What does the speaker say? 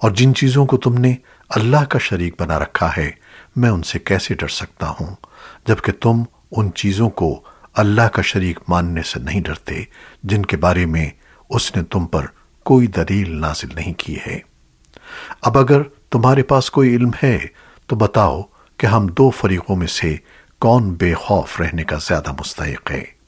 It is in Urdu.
اور جن چیزوں کو تم نے اللہ کا شریک بنا رکھا ہے، میں ان سے کیسے ڈر سکتا ہوں؟ جبکہ تم ان چیزوں کو اللہ کا شریک ماننے سے نہیں ڈرتے، جن کے بارے میں اس نے تم پر کوئی دلیل نازل نہیں کی ہے۔ اب اگر تمہارے پاس کوئی علم ہے، تو بتاؤ کہ ہم دو فریقوں میں سے کون بے خوف رہنے کا زیادہ مستحق ہے۔